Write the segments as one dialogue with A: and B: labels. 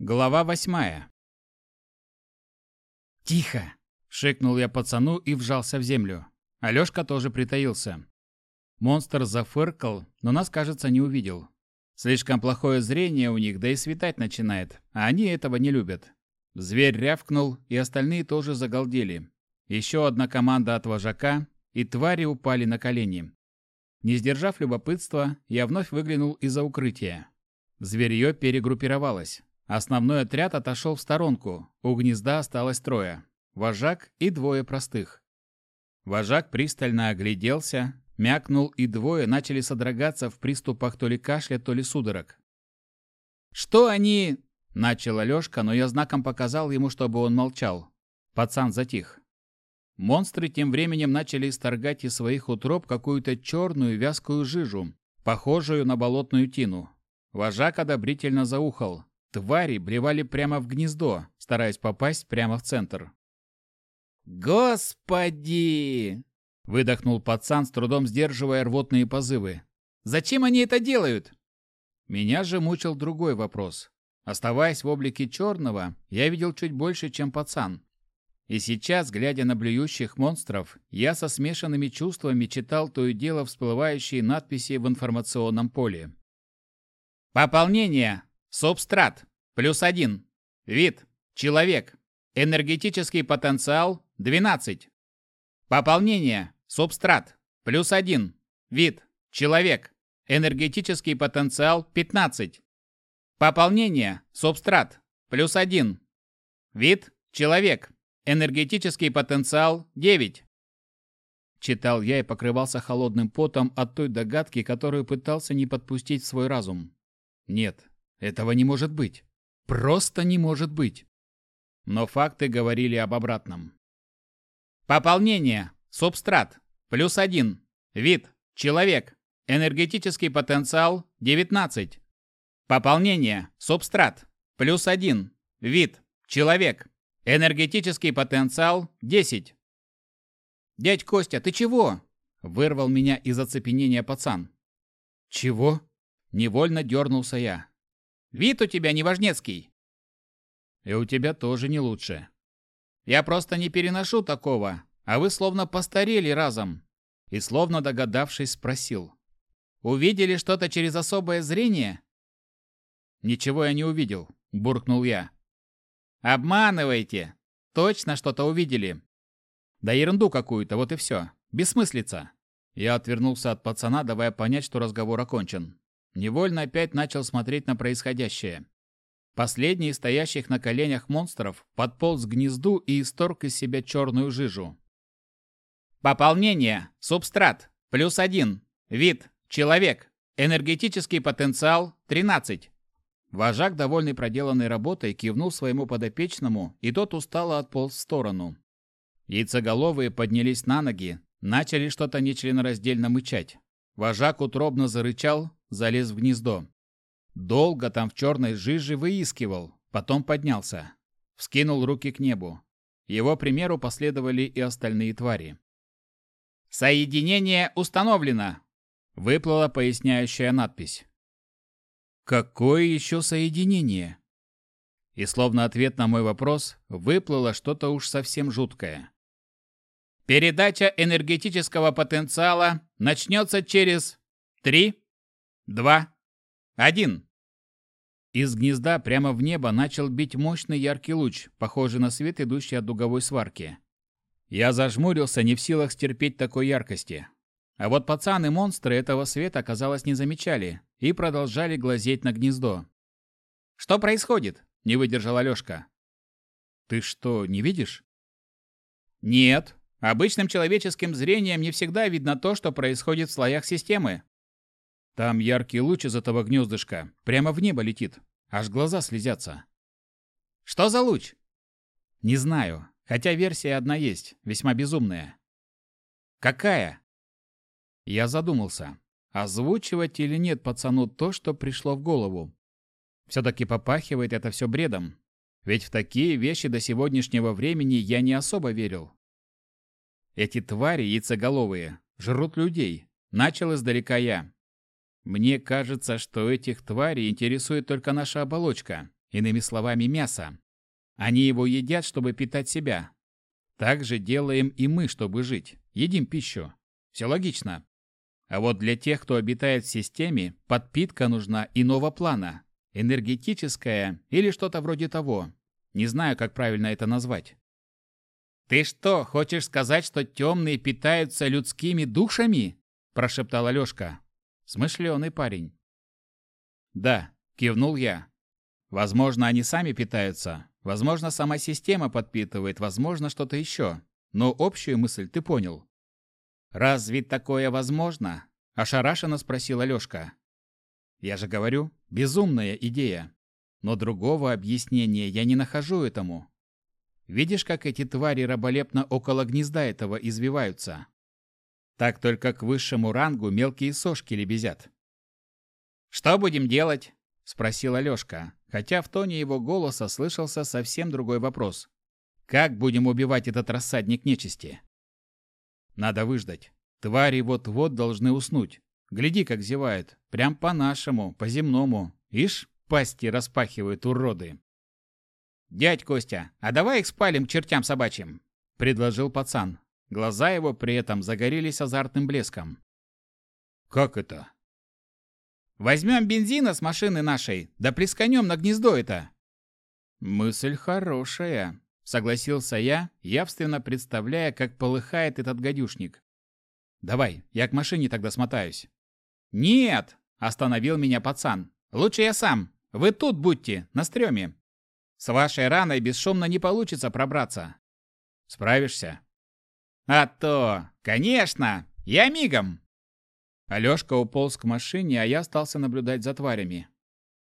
A: Глава восьмая. «Тихо!» – шикнул я пацану и вжался в землю. Алёшка тоже притаился. Монстр зафыркал, но нас, кажется, не увидел. Слишком плохое зрение у них, да и светать начинает, а они этого не любят. Зверь рявкнул, и остальные тоже загалдели. Еще одна команда от вожака, и твари упали на колени. Не сдержав любопытства, я вновь выглянул из-за укрытия. Зверье перегруппировалось. Основной отряд отошел в сторонку. У гнезда осталось трое. Вожак и двое простых. Вожак пристально огляделся, мякнул, и двое начали содрогаться в приступах то ли кашля, то ли судорог. «Что они...» – начал Алёшка, но я знаком показал ему, чтобы он молчал. Пацан затих. Монстры тем временем начали исторгать из своих утроб какую-то черную вязкую жижу, похожую на болотную тину. Вожак одобрительно заухал. Твари блевали прямо в гнездо, стараясь попасть прямо в центр. «Господи!» – выдохнул пацан, с трудом сдерживая рвотные позывы. «Зачем они это делают?» Меня же мучил другой вопрос. Оставаясь в облике черного, я видел чуть больше, чем пацан. И сейчас, глядя на блюющих монстров, я со смешанными чувствами читал то и дело всплывающие надписи в информационном поле. Пополнение. Субстрат. Плюс один. Вид. Человек. Энергетический потенциал. 12. Пополнение. Субстрат. Плюс один. Вид. Человек. Энергетический потенциал. 15. Пополнение. Субстрат. Плюс один. Вид. Человек. Энергетический потенциал. 9. Читал я и покрывался холодным потом от той догадки, которую пытался не подпустить в свой разум. Нет, этого не может быть. Просто не может быть. Но факты говорили об обратном. Пополнение. Субстрат. Плюс один. Вид. Человек. Энергетический потенциал 19. Пополнение. Субстрат. Плюс один. Вид. Человек. Энергетический потенциал 10. Дядь Костя, ты чего? Вырвал меня из оцепенения пацан. Чего? Невольно дернулся я. Вид у тебя неважнецкий. И у тебя тоже не лучше. Я просто не переношу такого, а вы словно постарели разом. И словно догадавшись, спросил. Увидели что-то через особое зрение? Ничего я не увидел, буркнул я. Обманываете. Точно что-то увидели. Да ерунду какую-то, вот и все. Бессмыслица. Я отвернулся от пацана, давая понять, что разговор окончен. Невольно опять начал смотреть на происходящее. Последний из стоящих на коленях монстров подполз к гнезду и исторг из себя черную жижу. Пополнение. Субстрат. Плюс один. Вид. Человек. Энергетический потенциал 13. Вожак, довольный проделанной работой, кивнул своему подопечному, и тот устало отполз в сторону. Яйцеголовые поднялись на ноги, начали что-то нечленораздельно мычать. Вожак утробно зарычал, залез в гнездо. Долго там в черной жиже выискивал, потом поднялся. Вскинул руки к небу. Его примеру последовали и остальные твари. «Соединение установлено!» Выплыла поясняющая надпись. Какое еще соединение? И словно ответ на мой вопрос, выплыло что-то уж совсем жуткое. Передача энергетического потенциала начнется через три, два, один. Из гнезда прямо в небо начал бить мощный яркий луч, похожий на свет, идущий от дуговой сварки. Я зажмурился, не в силах стерпеть такой яркости. А вот пацаны-монстры этого света, казалось, не замечали и продолжали глазеть на гнездо. «Что происходит?» – не выдержал Алёшка. «Ты что, не видишь?» «Нет. Обычным человеческим зрением не всегда видно то, что происходит в слоях системы». «Там яркий луч из этого гнездышка прямо в небо летит. Аж глаза слезятся». «Что за луч?» «Не знаю. Хотя версия одна есть, весьма безумная». «Какая?» Я задумался, озвучивать или нет пацану то, что пришло в голову. Все-таки попахивает это все бредом. Ведь в такие вещи до сегодняшнего времени я не особо верил. Эти твари яйцеголовые жрут людей. Начал издалека я. Мне кажется, что этих тварей интересует только наша оболочка. иными словами, мясо. Они его едят, чтобы питать себя. Так же делаем и мы, чтобы жить. Едим пищу. Все логично. А вот для тех, кто обитает в системе, подпитка нужна иного плана. Энергетическая или что-то вроде того. Не знаю, как правильно это назвать. «Ты что, хочешь сказать, что темные питаются людскими душами?» – прошептал Алешка. Смышленый парень. «Да», – кивнул я. «Возможно, они сами питаются. Возможно, сама система подпитывает. Возможно, что-то еще. Но общую мысль ты понял». «Разве такое возможно?» – ошарашенно спросил Алешка. «Я же говорю, безумная идея. Но другого объяснения я не нахожу этому. Видишь, как эти твари раболепно около гнезда этого извиваются? Так только к высшему рангу мелкие сошки лебезят. «Что будем делать?» – спросил Алешка, хотя в тоне его голоса слышался совсем другой вопрос. «Как будем убивать этот рассадник нечисти?» «Надо выждать. Твари вот-вот должны уснуть. Гляди, как зевают. Прям по-нашему, по-земному. Ишь, пасти распахивают уроды. «Дядь Костя, а давай их спалим чертям собачьим», — предложил пацан. Глаза его при этом загорелись азартным блеском. «Как это?» «Возьмем бензина с машины нашей, да плесканем на гнездо это». «Мысль хорошая», — согласился я, явственно представляя, как полыхает этот гадюшник. «Давай, я к машине тогда смотаюсь». «Нет!» – остановил меня пацан. «Лучше я сам. Вы тут будьте, на стреме. С вашей раной бесшумно не получится пробраться. Справишься? А то, конечно, я мигом. Алёшка уполз к машине, а я остался наблюдать за тварями.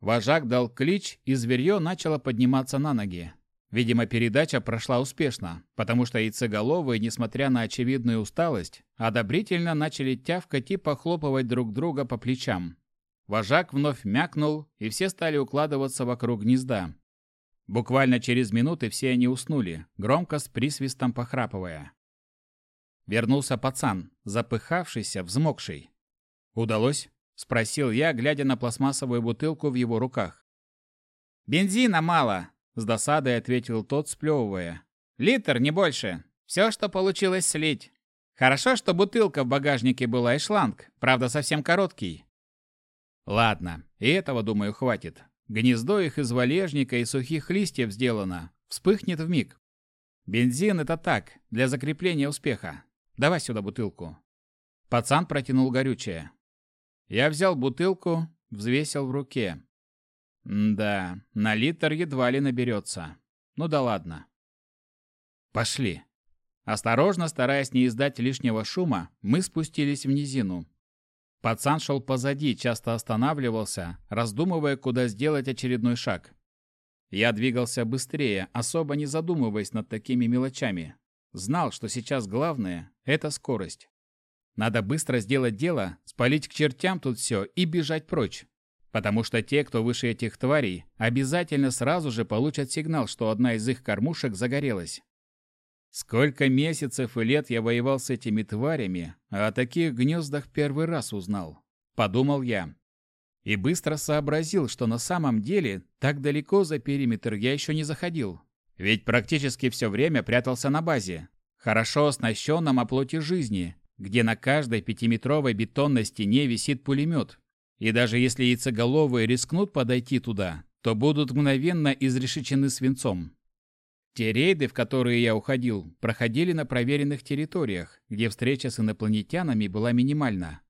A: Вожак дал клич, и зверье начало подниматься на ноги. Видимо, передача прошла успешно, потому что яйцеголовые, несмотря на очевидную усталость, одобрительно начали тявкать и похлопывать друг друга по плечам. Вожак вновь мякнул, и все стали укладываться вокруг гнезда. Буквально через минуты все они уснули, громко с присвистом похрапывая. Вернулся пацан, запыхавшийся, взмокший. «Удалось?» – спросил я, глядя на пластмассовую бутылку в его руках. «Бензина мало», – с досадой ответил тот, сплевывая. «Литр, не больше. Все, что получилось слить. Хорошо, что бутылка в багажнике была и шланг, правда, совсем короткий». «Ладно, и этого, думаю, хватит. Гнездо их из валежника и сухих листьев сделано. Вспыхнет в миг. Бензин это так, для закрепления успеха. Давай сюда бутылку. Пацан протянул горючее. Я взял бутылку, взвесил в руке. да, на литр едва ли наберется. Ну да ладно. Пошли. Осторожно, стараясь не издать лишнего шума, мы спустились в низину. Пацан шел позади, часто останавливался, раздумывая, куда сделать очередной шаг. Я двигался быстрее, особо не задумываясь над такими мелочами. Знал, что сейчас главное – это скорость. Надо быстро сделать дело, спалить к чертям тут все и бежать прочь. Потому что те, кто выше этих тварей, обязательно сразу же получат сигнал, что одна из их кормушек загорелась. Сколько месяцев и лет я воевал с этими тварями, а о таких гнездах первый раз узнал. Подумал я. И быстро сообразил, что на самом деле так далеко за периметр я еще не заходил. Ведь практически все время прятался на базе, хорошо оснащенном оплоте жизни, где на каждой пятиметровой бетонной стене висит пулемет. И даже если яйцеголовые рискнут подойти туда, то будут мгновенно изрешечены свинцом. Те рейды, в которые я уходил, проходили на проверенных территориях, где встреча с инопланетянами была минимальна.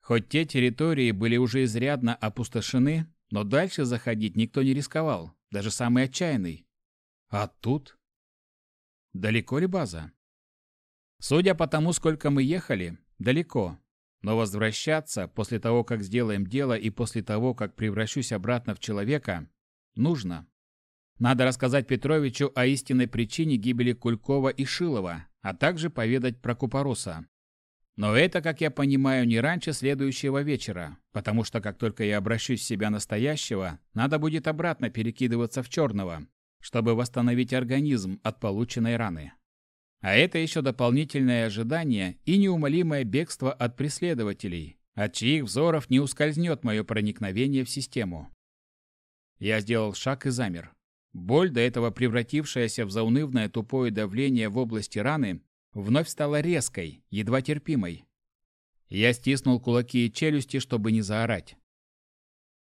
A: Хоть те территории были уже изрядно опустошены, но дальше заходить никто не рисковал, даже самый отчаянный. А тут? Далеко ли база? Судя по тому, сколько мы ехали, далеко. Но возвращаться после того, как сделаем дело и после того, как превращусь обратно в человека, нужно. Надо рассказать Петровичу о истинной причине гибели Кулькова и Шилова, а также поведать про Купороса. Но это, как я понимаю, не раньше следующего вечера, потому что как только я обращусь в себя настоящего, надо будет обратно перекидываться в черного, чтобы восстановить организм от полученной раны. А это еще дополнительное ожидание и неумолимое бегство от преследователей, от чьих взоров не ускользнет мое проникновение в систему. Я сделал шаг и замер. Боль, до этого превратившаяся в заунывное тупое давление в области раны, вновь стала резкой, едва терпимой. Я стиснул кулаки и челюсти, чтобы не заорать.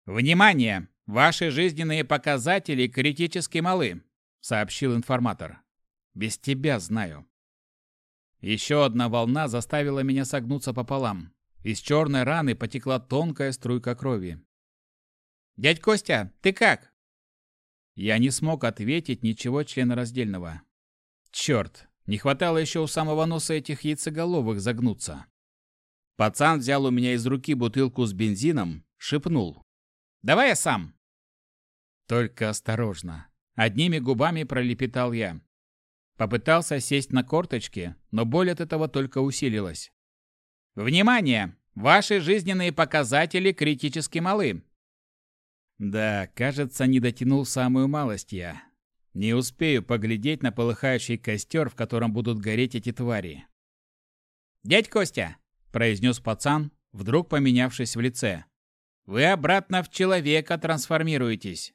A: «Внимание! Ваши жизненные показатели критически малы», — сообщил информатор. «Без тебя знаю». Еще одна волна заставила меня согнуться пополам. Из черной раны потекла тонкая струйка крови. «Дядь Костя, ты как?» Я не смог ответить ничего членораздельного. Черт, не хватало еще у самого носа этих яйцеголовых загнуться. Пацан взял у меня из руки бутылку с бензином, шепнул. «Давай я сам!» Только осторожно. Одними губами пролепетал я. Попытался сесть на корточки, но боль от этого только усилилась. «Внимание! Ваши жизненные показатели критически малы. Да, кажется, не дотянул самую малость я. Не успею поглядеть на полыхающий костер, в котором будут гореть эти твари. «Дядь Костя!» – произнес пацан, вдруг поменявшись в лице. «Вы обратно в человека трансформируетесь!»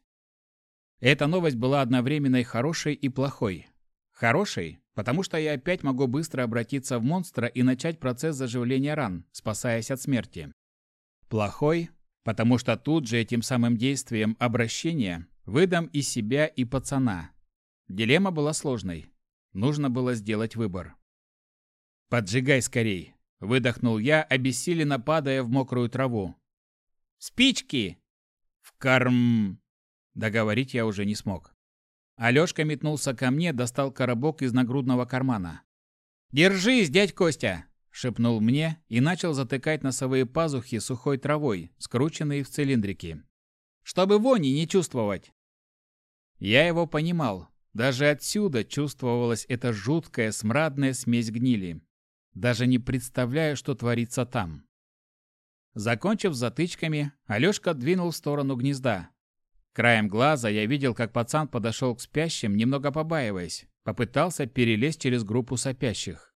A: Эта новость была одновременно и хорошей, и плохой. Хорошей, потому что я опять могу быстро обратиться в монстра и начать процесс заживления ран, спасаясь от смерти. Плохой, потому что тут же этим самым действием обращения выдам и себя, и пацана. Дилемма была сложной. Нужно было сделать выбор. «Поджигай скорей!» – выдохнул я, обессиленно падая в мокрую траву. «Спички!» «В карм...» Договорить я уже не смог. Алёшка метнулся ко мне, достал коробок из нагрудного кармана. «Держись, дядь Костя!» шепнул мне и начал затыкать носовые пазухи сухой травой, скрученные в цилиндрики. Чтобы вони не чувствовать. Я его понимал. Даже отсюда чувствовалась эта жуткая смрадная смесь гнили. Даже не представляю, что творится там. Закончив затычками, Алёшка двинул в сторону гнезда. Краем глаза я видел, как пацан подошел к спящим, немного побаиваясь, попытался перелезть через группу сопящих.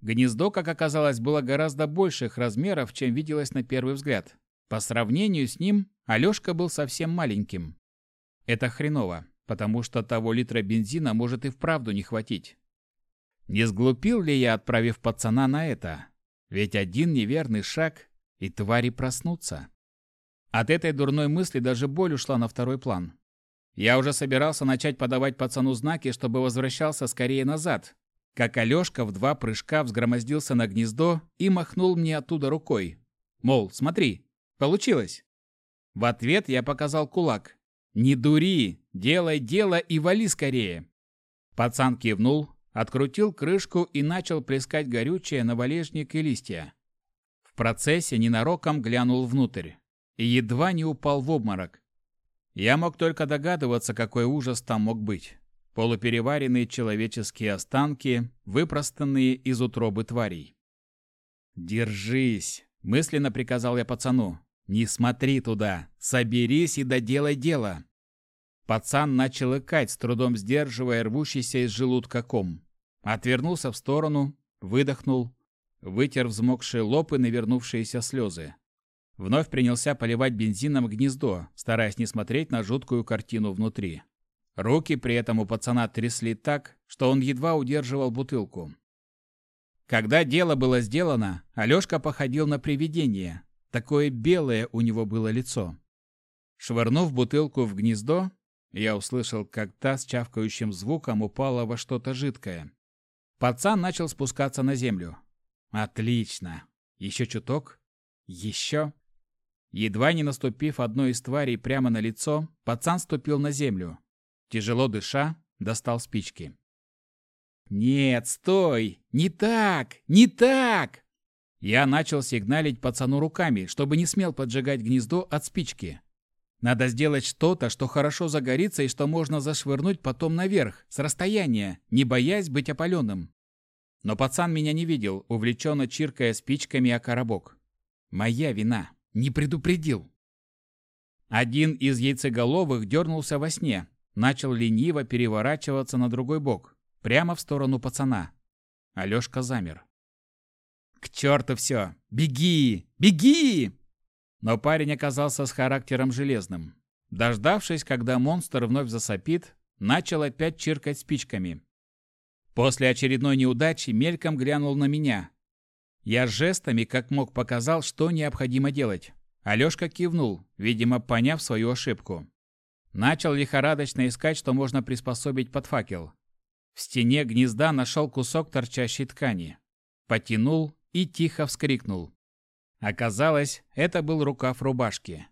A: Гнездо, как оказалось, было гораздо больших размеров, чем виделось на первый взгляд. По сравнению с ним, Алёшка был совсем маленьким. Это хреново, потому что того литра бензина может и вправду не хватить. Не сглупил ли я, отправив пацана на это? Ведь один неверный шаг, и твари проснутся. От этой дурной мысли даже боль ушла на второй план. Я уже собирался начать подавать пацану знаки, чтобы возвращался скорее назад, как Алёшка в два прыжка взгромоздился на гнездо и махнул мне оттуда рукой. Мол, смотри, получилось. В ответ я показал кулак. «Не дури, делай дело и вали скорее!» Пацан кивнул, открутил крышку и начал плескать горючее на валежник и листья. В процессе ненароком глянул внутрь и едва не упал в обморок. Я мог только догадываться, какой ужас там мог быть полупереваренные человеческие останки, выпростанные из утробы тварей. «Держись!» – мысленно приказал я пацану. «Не смотри туда! Соберись и доделай дело!» Пацан начал икать, с трудом сдерживая рвущийся из желудка ком. Отвернулся в сторону, выдохнул, вытер взмокшие лоб и навернувшиеся слезы. Вновь принялся поливать бензином гнездо, стараясь не смотреть на жуткую картину внутри. Руки при этом у пацана трясли так, что он едва удерживал бутылку. Когда дело было сделано, Алёшка походил на привидение. Такое белое у него было лицо. Швырнув бутылку в гнездо, я услышал, как та с чавкающим звуком упала во что-то жидкое. Пацан начал спускаться на землю. Отлично. Еще чуток. Еще. Едва не наступив одной из тварей прямо на лицо, пацан ступил на землю. Тяжело дыша, достал спички. «Нет, стой! Не так! Не так!» Я начал сигналить пацану руками, чтобы не смел поджигать гнездо от спички. Надо сделать что-то, что хорошо загорится и что можно зашвырнуть потом наверх, с расстояния, не боясь быть опаленным. Но пацан меня не видел, увлеченно чиркая спичками о коробок. Моя вина. Не предупредил. Один из яйцеголовых дернулся во сне, начал лениво переворачиваться на другой бок, прямо в сторону пацана. Алёшка замер. «К черту все! Беги! Беги!» Но парень оказался с характером железным. Дождавшись, когда монстр вновь засопит, начал опять чиркать спичками. После очередной неудачи мельком глянул на меня. Я жестами, как мог, показал, что необходимо делать. Алёшка кивнул, видимо, поняв свою ошибку. Начал лихорадочно искать, что можно приспособить под факел. В стене гнезда нашел кусок торчащей ткани. Потянул и тихо вскрикнул. Оказалось, это был рукав рубашки.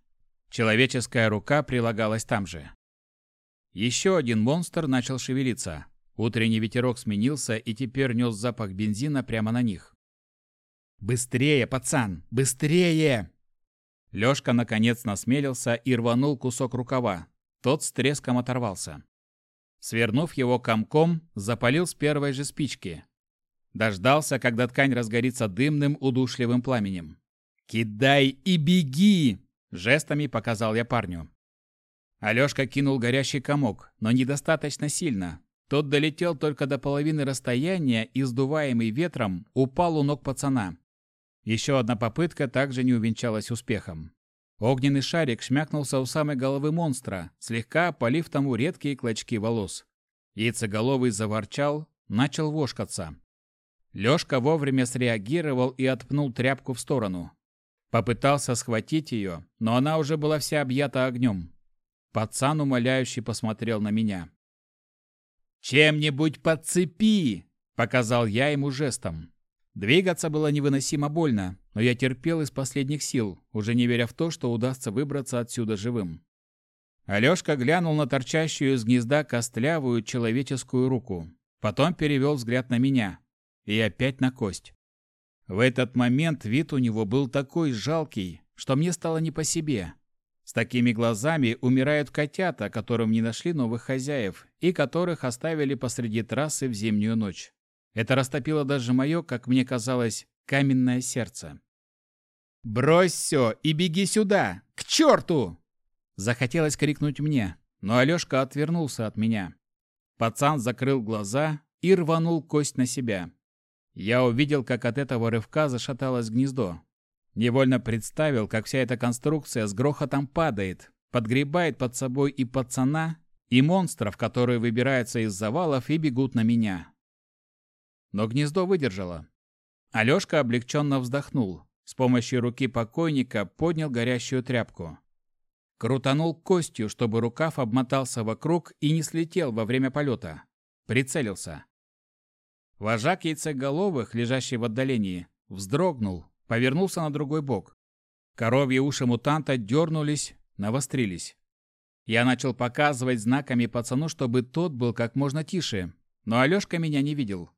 A: Человеческая рука прилагалась там же. Еще один монстр начал шевелиться. Утренний ветерок сменился и теперь нес запах бензина прямо на них. «Быстрее, пацан! Быстрее!» Лёшка наконец насмелился и рванул кусок рукава. Тот с треском оторвался. Свернув его комком, запалил с первой же спички. Дождался, когда ткань разгорится дымным удушливым пламенем. «Кидай и беги!» – жестами показал я парню. Алёшка кинул горящий комок, но недостаточно сильно. Тот долетел только до половины расстояния и, сдуваемый ветром, упал у ног пацана. Еще одна попытка также не увенчалась успехом. Огненный шарик шмякнулся у самой головы монстра, слегка опалив тому редкие клочки волос. Яйцеголовый заворчал, начал вошкаться. Лёшка вовремя среагировал и отпнул тряпку в сторону. Попытался схватить ее, но она уже была вся объята огнем. Пацан умоляюще посмотрел на меня. «Чем-нибудь подцепи!» – показал я ему жестом. Двигаться было невыносимо больно, но я терпел из последних сил, уже не веря в то, что удастся выбраться отсюда живым. Алёшка глянул на торчащую из гнезда костлявую человеческую руку. Потом перевел взгляд на меня. И опять на кость. В этот момент вид у него был такой жалкий, что мне стало не по себе. С такими глазами умирают котята, которым не нашли новых хозяев и которых оставили посреди трассы в зимнюю ночь. Это растопило даже мое, как мне казалось, каменное сердце. «Брось все и беги сюда! К черту!» Захотелось крикнуть мне, но Алешка отвернулся от меня. Пацан закрыл глаза и рванул кость на себя. Я увидел, как от этого рывка зашаталось гнездо. Невольно представил, как вся эта конструкция с грохотом падает, подгребает под собой и пацана, и монстров, которые выбираются из завалов и бегут на меня. Но гнездо выдержало. Алешка облегченно вздохнул. С помощью руки покойника поднял горящую тряпку. Крутанул костью, чтобы рукав обмотался вокруг и не слетел во время полета. Прицелился. Вожак яйцеголовых, лежащий в отдалении, вздрогнул, повернулся на другой бок. Коровьи уши мутанта дернулись, навострились. Я начал показывать знаками пацану, чтобы тот был как можно тише, но Алешка меня не видел.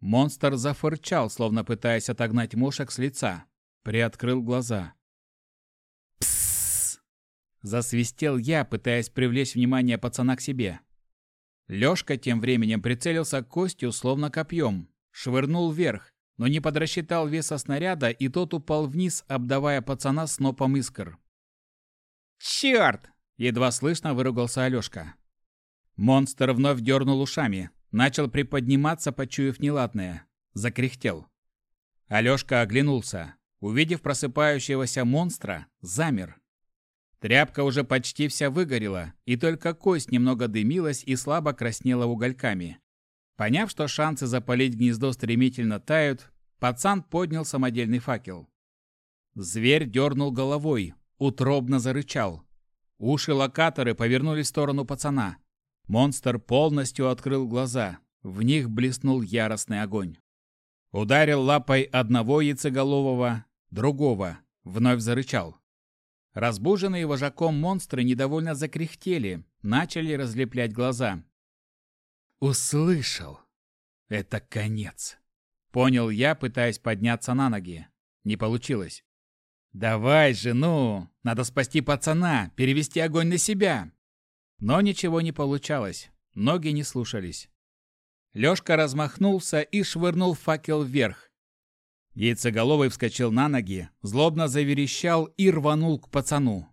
A: Монстр зафырчал, словно пытаясь отогнать мошек с лица. Приоткрыл глаза. «Пссс!» Засвистел я, пытаясь привлечь внимание пацана к себе. Лёшка тем временем прицелился костью, словно копьем. Швырнул вверх, но не подрасчитал веса снаряда, и тот упал вниз, обдавая пацана снопом искр. «Чёрт!» — едва слышно выругался Алёшка. Монстр вновь дернул ушами, Начал приподниматься, почуяв неладное. Закряхтел. Алёшка оглянулся. Увидев просыпающегося монстра, замер. Тряпка уже почти вся выгорела, и только кость немного дымилась и слабо краснела угольками. Поняв, что шансы запалить гнездо стремительно тают, пацан поднял самодельный факел. Зверь дернул головой, утробно зарычал. Уши-локаторы повернулись в сторону пацана. Монстр полностью открыл глаза. В них блеснул яростный огонь. Ударил лапой одного яйцеголового, другого. Вновь зарычал. Разбуженные вожаком монстры недовольно закряхтели, начали разлеплять глаза. «Услышал! Это конец!» Понял я, пытаясь подняться на ноги. Не получилось. «Давай же, ну! Надо спасти пацана, перевести огонь на себя!» Но ничего не получалось, ноги не слушались. Лёшка размахнулся и швырнул факел вверх. Яйцеголовый вскочил на ноги, злобно заверещал и рванул к пацану.